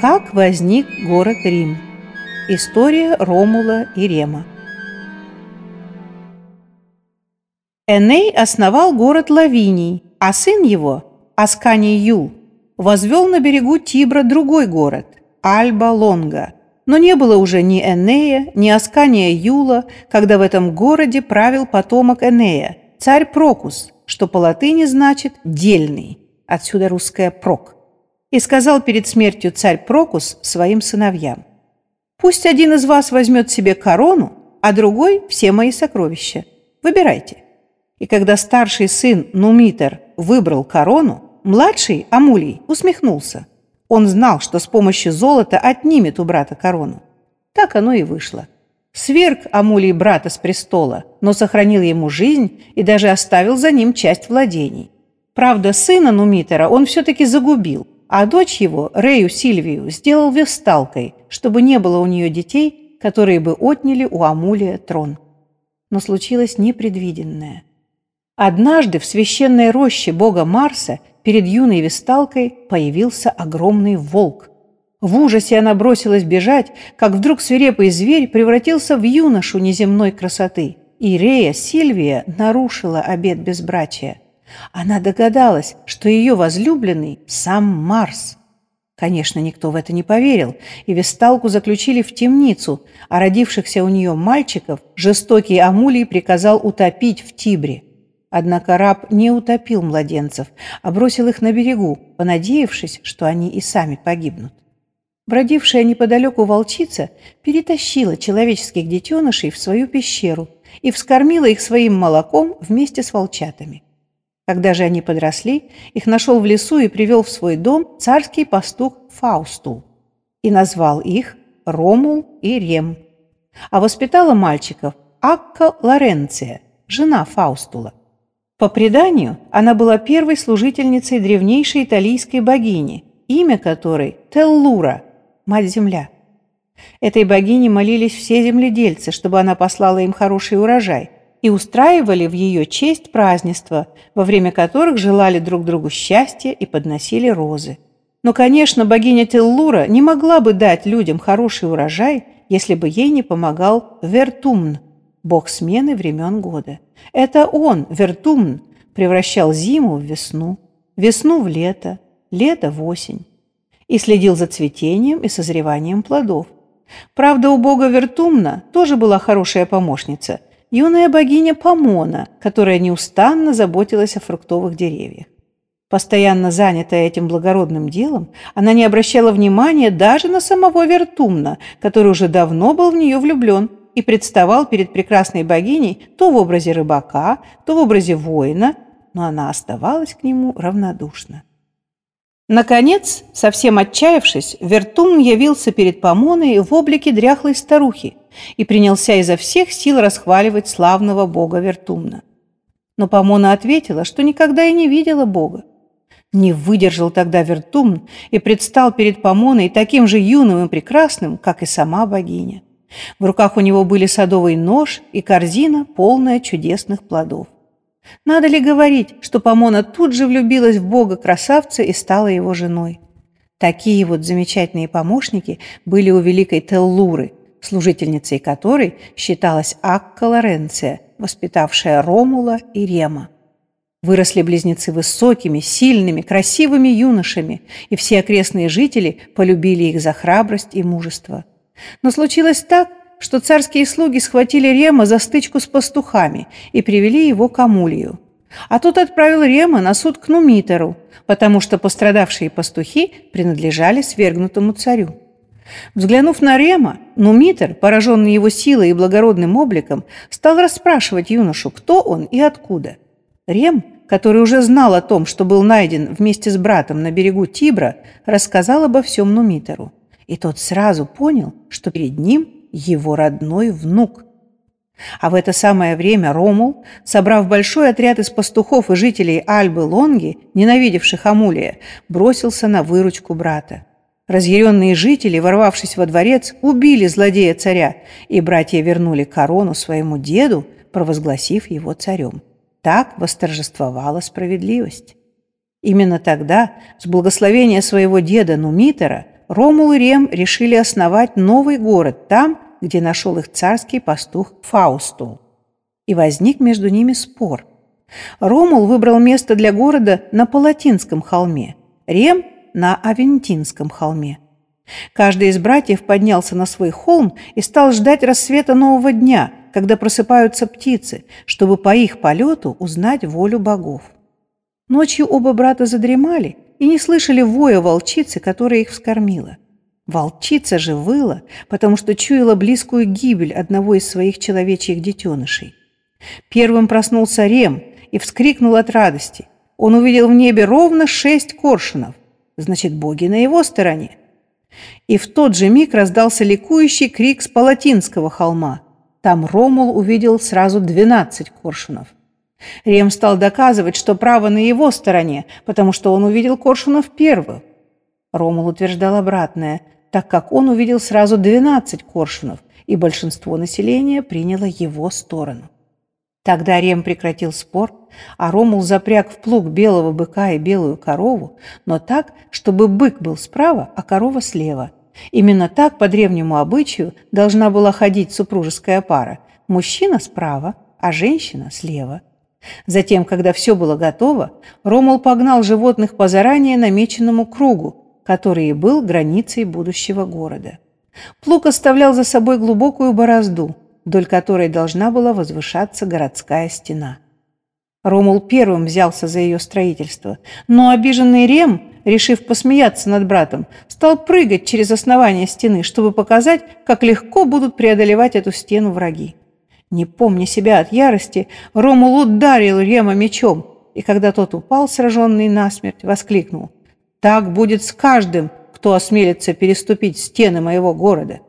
Как возник город Рим? История Ромула и Рема. Эней основал город Лавиний, а сын его, Асканий Юл, возвел на берегу Тибра другой город – Альба-Лонга. Но не было уже ни Энея, ни Аскания Юла, когда в этом городе правил потомок Энея, царь Прокус, что по латыни значит «дельный», отсюда русское «прок». И сказал перед смертью царь Прокус своим сыновьям, «Пусть один из вас возьмет себе корону, а другой – все мои сокровища. Выбирайте». И когда старший сын Нумитер выбрал корону, Младший, Амулий, усмехнулся. Он знал, что с помощью золота отнимет у брата корону. Так оно и вышло. Сверг Амулий брата с престола, но сохранил ему жизнь и даже оставил за ним часть владений. Правда, сына Нумитера он все-таки загубил, а дочь его, Рею Сильвию, сделал весталкой, чтобы не было у нее детей, которые бы отняли у Амулия трон. Но случилось непредвиденное. Однажды в священной роще бога Марса перед юной весталкой появился огромный волк. В ужасе она бросилась бежать, как вдруг свирепый зверь превратился в юношу неземной красоты. И Рея Сильвия нарушила обет безбрачия. Она догадалась, что ее возлюбленный – сам Марс. Конечно, никто в это не поверил, и Весталку заключили в темницу, а родившихся у нее мальчиков жестокий Амулий приказал утопить в Тибре. Однако раб не утопил младенцев, а бросил их на берегу, понадеявшись, что они и сами погибнут. Бродившая неподалеку волчица перетащила человеческих детенышей в свою пещеру и вскормила их своим молоком вместе с волчатами. Когда же они подросли, их нашел в лесу и привел в свой дом царский пастух Фаустул и назвал их Ромул и Рем. А воспитала мальчиков Акка Лоренция, жена Фаустула. По преданию, она была первой служительницей древнейшей италийской богини, имя которой – Теллура, Мать-Земля. Этой богине молились все земледельцы, чтобы она послала им хороший урожай, и устраивали в ее честь празднества, во время которых желали друг другу счастья и подносили розы. Но, конечно, богиня Теллура не могла бы дать людям хороший урожай, если бы ей не помогал Вертумн, бог смены времен года. Это он, Вертумн, превращал зиму в весну, весну в лето, лето в осень и следил за цветением и созреванием плодов. Правда, у бога Вертумна тоже была хорошая помощница, юная богиня Помона, которая неустанно заботилась о фруктовых деревьях. Постоянно занятая этим благородным делом, она не обращала внимания даже на самого Вертумна, который уже давно был в нее влюблен и представал перед прекрасной богиней то в образе рыбака, то в образе воина, но она оставалась к нему равнодушна. Наконец, совсем отчаявшись, Вертун явился перед Помоной в облике дряхлой старухи и принялся изо всех сил расхваливать славного бога Вертумна. Но Помона ответила, что никогда и не видела бога. Не выдержал тогда Вертумн и предстал перед Помоной таким же юным и прекрасным, как и сама богиня. В руках у него были садовый нож и корзина, полная чудесных плодов. Надо ли говорить, что Помона тут же влюбилась в бога-красавца и стала его женой? Такие вот замечательные помощники были у великой Теллуры, служительницей которой считалась Акка Лоренция, воспитавшая Ромула и Рема. Выросли близнецы высокими, сильными, красивыми юношами, и все окрестные жители полюбили их за храбрость и мужество. Но случилось так, что царские слуги схватили Рема за стычку с пастухами и привели его к Амулию. А тот отправил Рема на суд к Нумитеру, потому что пострадавшие пастухи принадлежали свергнутому царю. Взглянув на Рема, Нумитер, пораженный его силой и благородным обликом, стал расспрашивать юношу, кто он и откуда. Рем, который уже знал о том, что был найден вместе с братом на берегу Тибра, рассказал обо всем Нумитеру и тот сразу понял, что перед ним его родной внук. А в это самое время Ромул, собрав большой отряд из пастухов и жителей Альбы Лонги, ненавидевших Амулия, бросился на выручку брата. Разъяренные жители, ворвавшись во дворец, убили злодея царя, и братья вернули корону своему деду, провозгласив его царем. Так восторжествовала справедливость. Именно тогда, с благословения своего деда Нумитера, Ромул и Рем решили основать новый город там, где нашел их царский пастух Фаустул. И возник между ними спор. Ромул выбрал место для города на Палатинском холме, Рем – на Авентинском холме. Каждый из братьев поднялся на свой холм и стал ждать рассвета нового дня, когда просыпаются птицы, чтобы по их полету узнать волю богов. Ночью оба брата задремали и не слышали воя волчицы, которая их вскормила. Волчица же выла, потому что чуяла близкую гибель одного из своих человечьих детенышей. Первым проснулся Рем и вскрикнул от радости. Он увидел в небе ровно шесть коршунов. Значит, боги на его стороне. И в тот же миг раздался ликующий крик с Палатинского холма. Там Ромул увидел сразу двенадцать коршунов. Рем стал доказывать, что право на его стороне, потому что он увидел коршунов первых. Ромул утверждал обратное, так как он увидел сразу 12 коршунов, и большинство населения приняло его сторону. Тогда Рем прекратил спор, а Ромул запряг в плуг белого быка и белую корову, но так, чтобы бык был справа, а корова слева. Именно так, по древнему обычаю, должна была ходить супружеская пара. Мужчина справа, а женщина слева. Затем, когда все было готово, Ромул погнал животных по заранее намеченному кругу, который и был границей будущего города. Плуг оставлял за собой глубокую борозду, вдоль которой должна была возвышаться городская стена. Ромул первым взялся за ее строительство, но обиженный Рем, решив посмеяться над братом, стал прыгать через основание стены, чтобы показать, как легко будут преодолевать эту стену враги. Не помня себя от ярости, Ромул ударил Рема мечом, и когда тот упал, сраженный насмерть, воскликнул. «Так будет с каждым, кто осмелится переступить стены моего города».